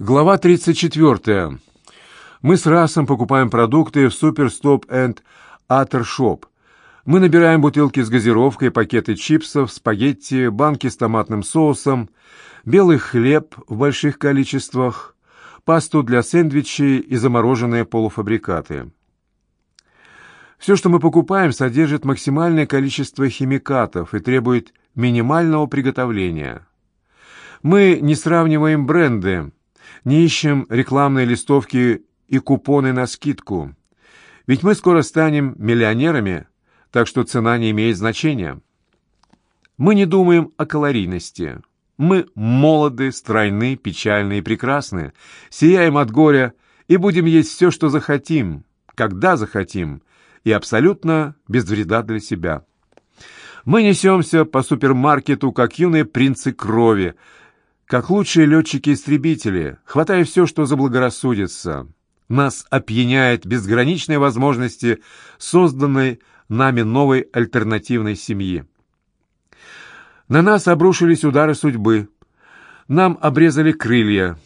Глава 34. Мы с Расом покупаем продукты в and Utter Shop. Мы набираем бутылки с газировкой, пакеты чипсов, спагетти, банки с томатным соусом, белый хлеб в больших количествах, пасту для сэндвичей и замороженные полуфабрикаты. Все, что мы покупаем, содержит максимальное количество химикатов и требует минимального приготовления. Мы не сравниваем бренды, не ищем рекламные листовки и купоны на скидку. Ведь мы скоро станем миллионерами, так что цена не имеет значения. Мы не думаем о калорийности. Мы молоды, стройны, печальны и прекрасны, сияем от горя и будем есть все, что захотим, когда захотим, и абсолютно без вреда для себя. Мы несемся по супермаркету, как юные принцы крови, как лучшие летчики-истребители, хватая все, что заблагорассудится. Нас опьяняет безграничные возможности созданной нами новой альтернативной семьи. На нас обрушились удары судьбы. Нам обрезали крылья,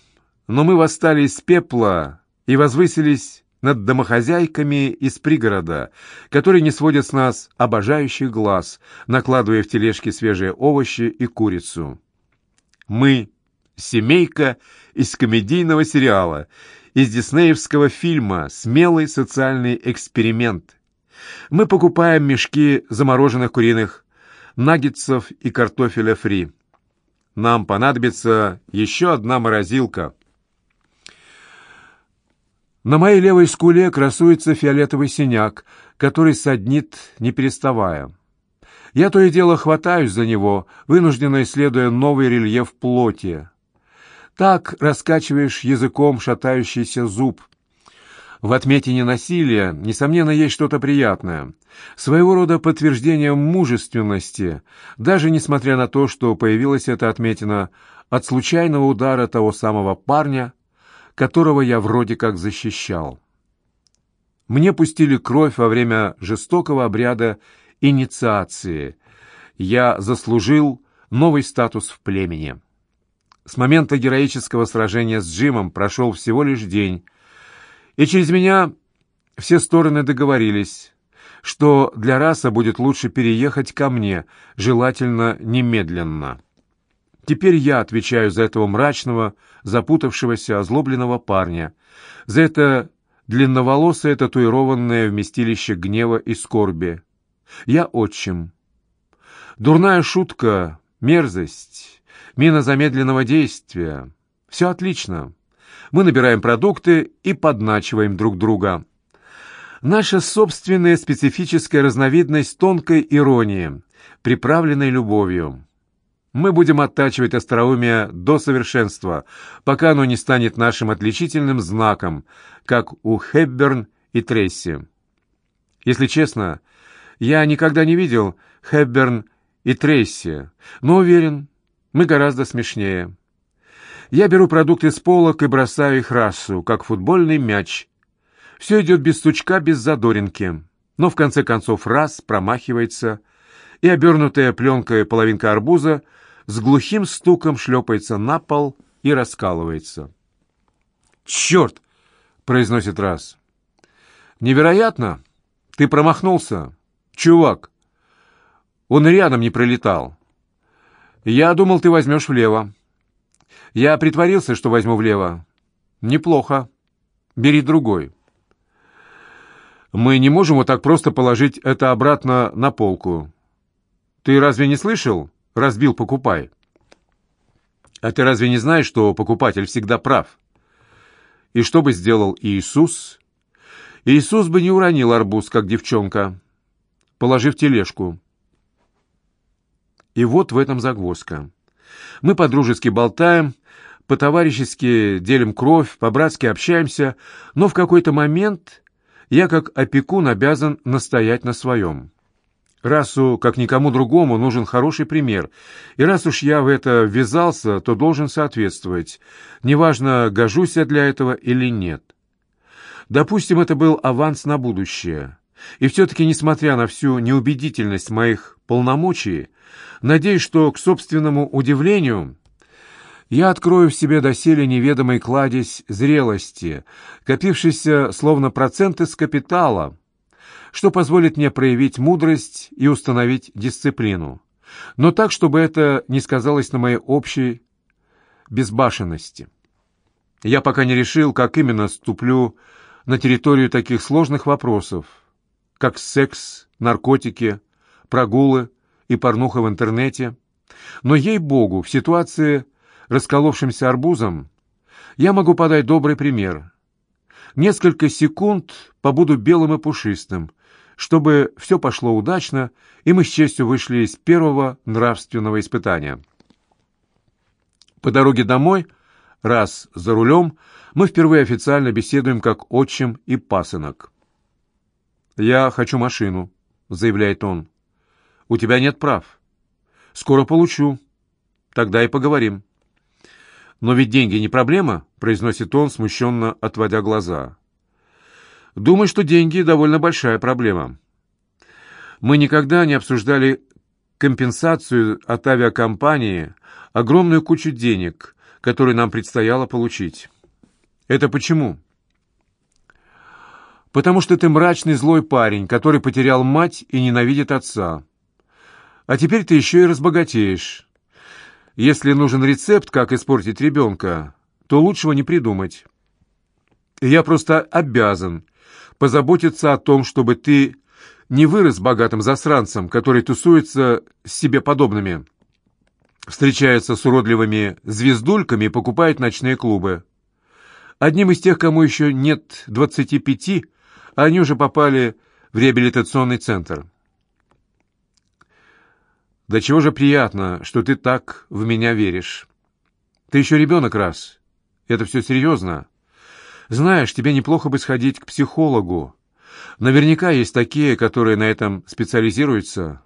но мы восстали из пепла и возвысились над домохозяйками из пригорода, которые не сводят с нас обожающих глаз, накладывая в тележки свежие овощи и курицу. Мы — семейка из комедийного сериала, из диснеевского фильма «Смелый социальный эксперимент». Мы покупаем мешки замороженных куриных наггетсов и картофеля фри. Нам понадобится еще одна морозилка. На моей левой скуле красуется фиолетовый синяк, который саднит, не переставая. Я то и дело хватаюсь за него, вынужденно исследуя новый рельеф плоти. Так раскачиваешь языком шатающийся зуб. В отметине насилия, несомненно, есть что-то приятное. Своего рода подтверждение мужественности, даже несмотря на то, что появилась эта отметина от случайного удара того самого парня, которого я вроде как защищал. Мне пустили кровь во время жестокого обряда инициации. Я заслужил новый статус в племени. С момента героического сражения с Джимом прошел всего лишь день, и через меня все стороны договорились, что для раса будет лучше переехать ко мне, желательно немедленно. Теперь я отвечаю за этого мрачного, запутавшегося, озлобленного парня, за это длинноволосое татуированное вместилище гнева и скорби, я отчим. Дурная шутка, мерзость, мина замедленного действия. Все отлично. Мы набираем продукты и подначиваем друг друга. Наша собственная специфическая разновидность тонкой иронии, приправленной любовью. Мы будем оттачивать остроумие до совершенства, пока оно не станет нашим отличительным знаком, как у Хепберн и Тресси. Если честно, я никогда не видел Хэбберн и Трейси, но уверен, мы гораздо смешнее. Я беру продукты с полок и бросаю их расу, как футбольный мяч. Все идет без стучка, без задоринки. Но в конце концов раз промахивается, и обернутая пленкой половинка арбуза с глухим стуком шлепается на пол и раскалывается. «Черт!» — произносит раз. «Невероятно! Ты промахнулся!» «Чувак, он рядом не пролетал. Я думал, ты возьмешь влево. Я притворился, что возьму влево. Неплохо. Бери другой. Мы не можем вот так просто положить это обратно на полку. Ты разве не слышал? Разбил, покупай. А ты разве не знаешь, что покупатель всегда прав? И что бы сделал Иисус? Иисус бы не уронил арбуз, как девчонка положив тележку. И вот в этом загвоздка. Мы подружески болтаем, по-товарищески делим кровь, по-братски общаемся, но в какой-то момент я как опекун обязан настоять на своем. Расу, как никому другому, нужен хороший пример, и раз уж я в это ввязался, то должен соответствовать, неважно, гожусь я для этого или нет. Допустим, это был аванс на будущее. И все-таки, несмотря на всю неубедительность моих полномочий, надеюсь, что, к собственному удивлению, Я открою в себе доселе неведомый кладезь зрелости, копившийся словно проценты с капитала, что позволит мне проявить мудрость и установить дисциплину, но так, чтобы это не сказалось на моей общей безбашенности. Я пока не решил, как именно ступлю на территорию таких сложных вопросов, как секс, наркотики, прогулы и порнуха в интернете. Но, ей-богу, в ситуации расколовшимся арбузом я могу подать добрый пример. Несколько секунд побуду белым и пушистым, чтобы все пошло удачно, и мы с честью вышли из первого нравственного испытания. По дороге домой, раз за рулем, мы впервые официально беседуем как отчим и пасынок. «Я хочу машину», — заявляет он. «У тебя нет прав». «Скоро получу. Тогда и поговорим». «Но ведь деньги не проблема», — произносит он, смущенно отводя глаза. «Думаю, что деньги — довольно большая проблема. Мы никогда не обсуждали компенсацию от авиакомпании, огромную кучу денег, которую нам предстояло получить. Это почему?» «Потому что ты мрачный злой парень, который потерял мать и ненавидит отца. А теперь ты еще и разбогатеешь». Если нужен рецепт, как испортить ребенка, то лучшего не придумать. Я просто обязан позаботиться о том, чтобы ты не вырос богатым засранцем, который тусуется с себе подобными, встречается с уродливыми звездульками и покупает ночные клубы. Одним из тех, кому еще нет двадцати пяти, они уже попали в реабилитационный центр. Да чего же приятно, что ты так в меня веришь. Ты еще ребенок раз. Это все серьезно. Знаешь, тебе неплохо бы сходить к психологу. Наверняка есть такие, которые на этом специализируются.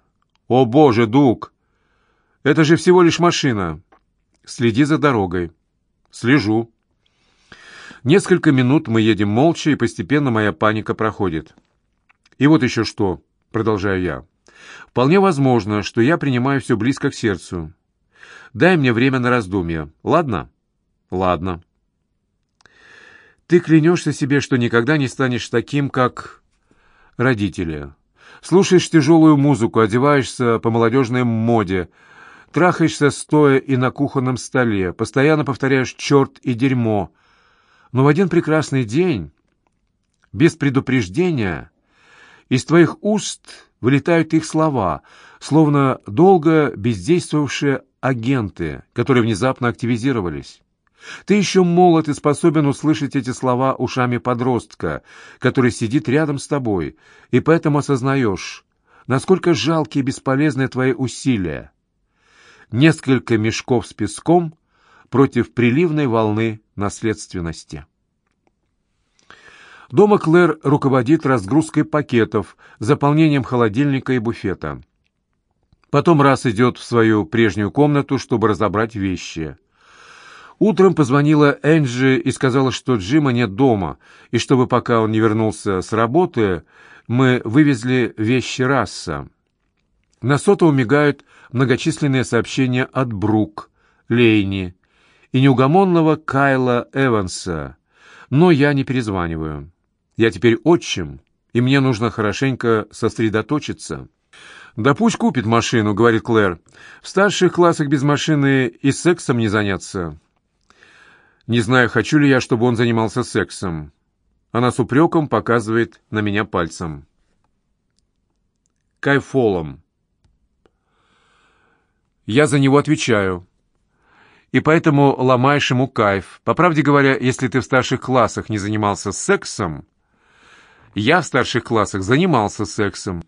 О, боже, Дуг! Это же всего лишь машина. Следи за дорогой. Слежу. Несколько минут мы едем молча, и постепенно моя паника проходит. И вот еще что, продолжаю я. Вполне возможно, что я принимаю все близко к сердцу. Дай мне время на раздумье. Ладно? Ладно. Ты клянешься себе, что никогда не станешь таким, как родители. Слушаешь тяжелую музыку, одеваешься по молодежной моде, трахаешься стоя и на кухонном столе, постоянно повторяешь «черт» и «дерьмо». Но в один прекрасный день, без предупреждения, из твоих уст вылетают их слова, словно долго бездействовавшие агенты, которые внезапно активизировались. Ты еще молод и способен услышать эти слова ушами подростка, который сидит рядом с тобой, и поэтому осознаешь, насколько жалкие и бесполезны твои усилия. Несколько мешков с песком против приливной волны наследственности. Дома Клэр руководит разгрузкой пакетов, заполнением холодильника и буфета. Потом раз идет в свою прежнюю комнату, чтобы разобрать вещи. Утром позвонила Энджи и сказала, что Джима нет дома, и чтобы пока он не вернулся с работы, мы вывезли вещи Расса. На сотовом мигают многочисленные сообщения от Брук, Лейни и неугомонного Кайла Эванса, но я не перезваниваю. Я теперь отчим, и мне нужно хорошенько сосредоточиться». «Да пусть купит машину», — говорит Клэр. «В старших классах без машины и сексом не заняться». Не знаю, хочу ли я, чтобы он занимался сексом. Она с упреком показывает на меня пальцем. Кайфолом. Я за него отвечаю. И поэтому ломаешь ему кайф. По правде говоря, если ты в старших классах не занимался сексом, я в старших классах занимался сексом.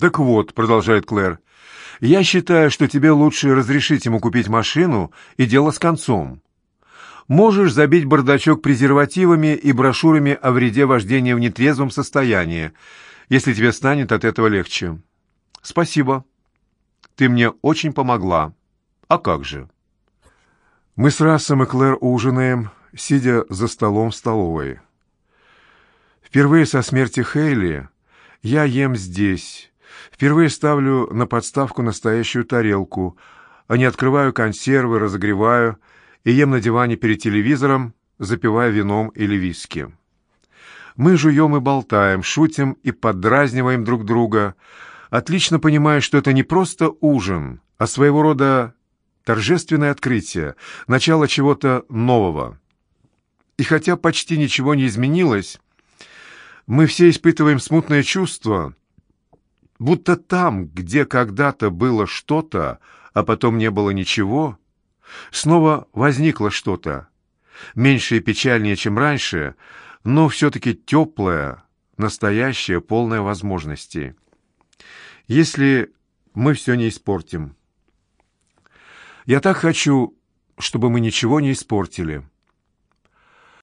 Так вот, продолжает Клэр, я считаю, что тебе лучше разрешить ему купить машину и дело с концом. Можешь забить бардачок презервативами и брошюрами о вреде вождения в нетрезвом состоянии, если тебе станет от этого легче. Спасибо. Ты мне очень помогла. А как же? Мы с Рассом и Клэр ужинаем, сидя за столом в столовой. Впервые со смерти Хейли я ем здесь. Впервые ставлю на подставку настоящую тарелку, а не открываю консервы, разогреваю и ем на диване перед телевизором, запивая вином или виски. Мы жуем и болтаем, шутим и подразниваем друг друга, отлично понимая, что это не просто ужин, а своего рода торжественное открытие, начало чего-то нового. И хотя почти ничего не изменилось, мы все испытываем смутное чувство, будто там, где когда-то было что-то, а потом не было ничего, снова возникло что-то, меньше и печальнее, чем раньше, но все-таки теплое, настоящее, полное возможностей. Если мы все не испортим. Я так хочу, чтобы мы ничего не испортили.